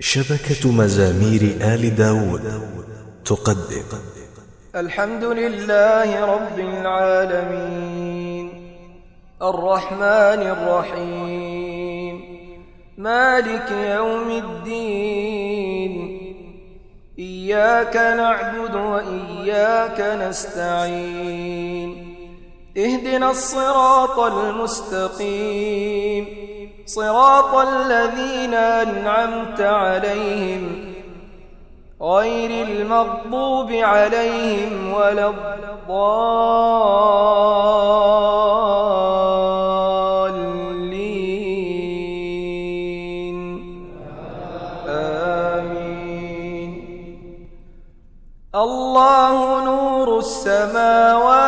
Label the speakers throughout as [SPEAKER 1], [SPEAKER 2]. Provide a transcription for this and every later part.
[SPEAKER 1] شبكة مزامير آل داود تقدم.
[SPEAKER 2] الحمد لله رب العالمين. الرحمن الرحيم. مالك يوم الدين. إياك نعبد وإياك نستعين. اهدنا الصراط المستقيم. صراط الذين أنعمت عليهم غير المغضوب عليهم ولا الضالين. آمين. الله نور السماوات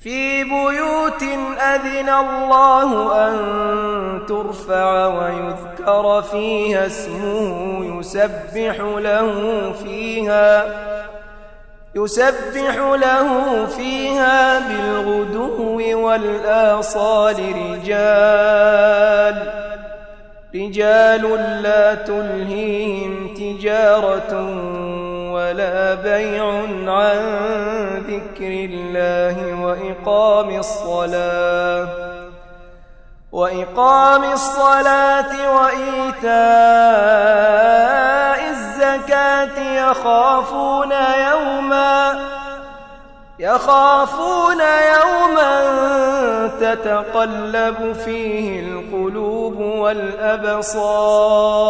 [SPEAKER 2] في بيوت أذن الله أن ترفع ويذكر فيها اسمه يسبح له فيها يسبح له فيها بالغدو والآصال رجال رجال لا تلهيهم تجارة ولا بيع عن ذكر الله وإقام الصلاة وإقام الصلاة وإيتاء الزكاة يخافون يوما يخافون يوما تتقلب فيه القلوب والأبصار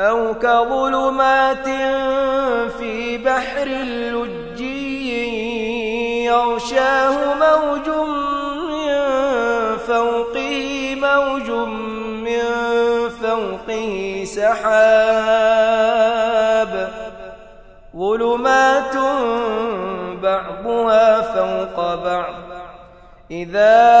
[SPEAKER 2] أو كظلمات في بحر اللجي يغشاه موج من فوقه موج من فوقه سحاب. ظلمات بعضها فوق بعض. إذا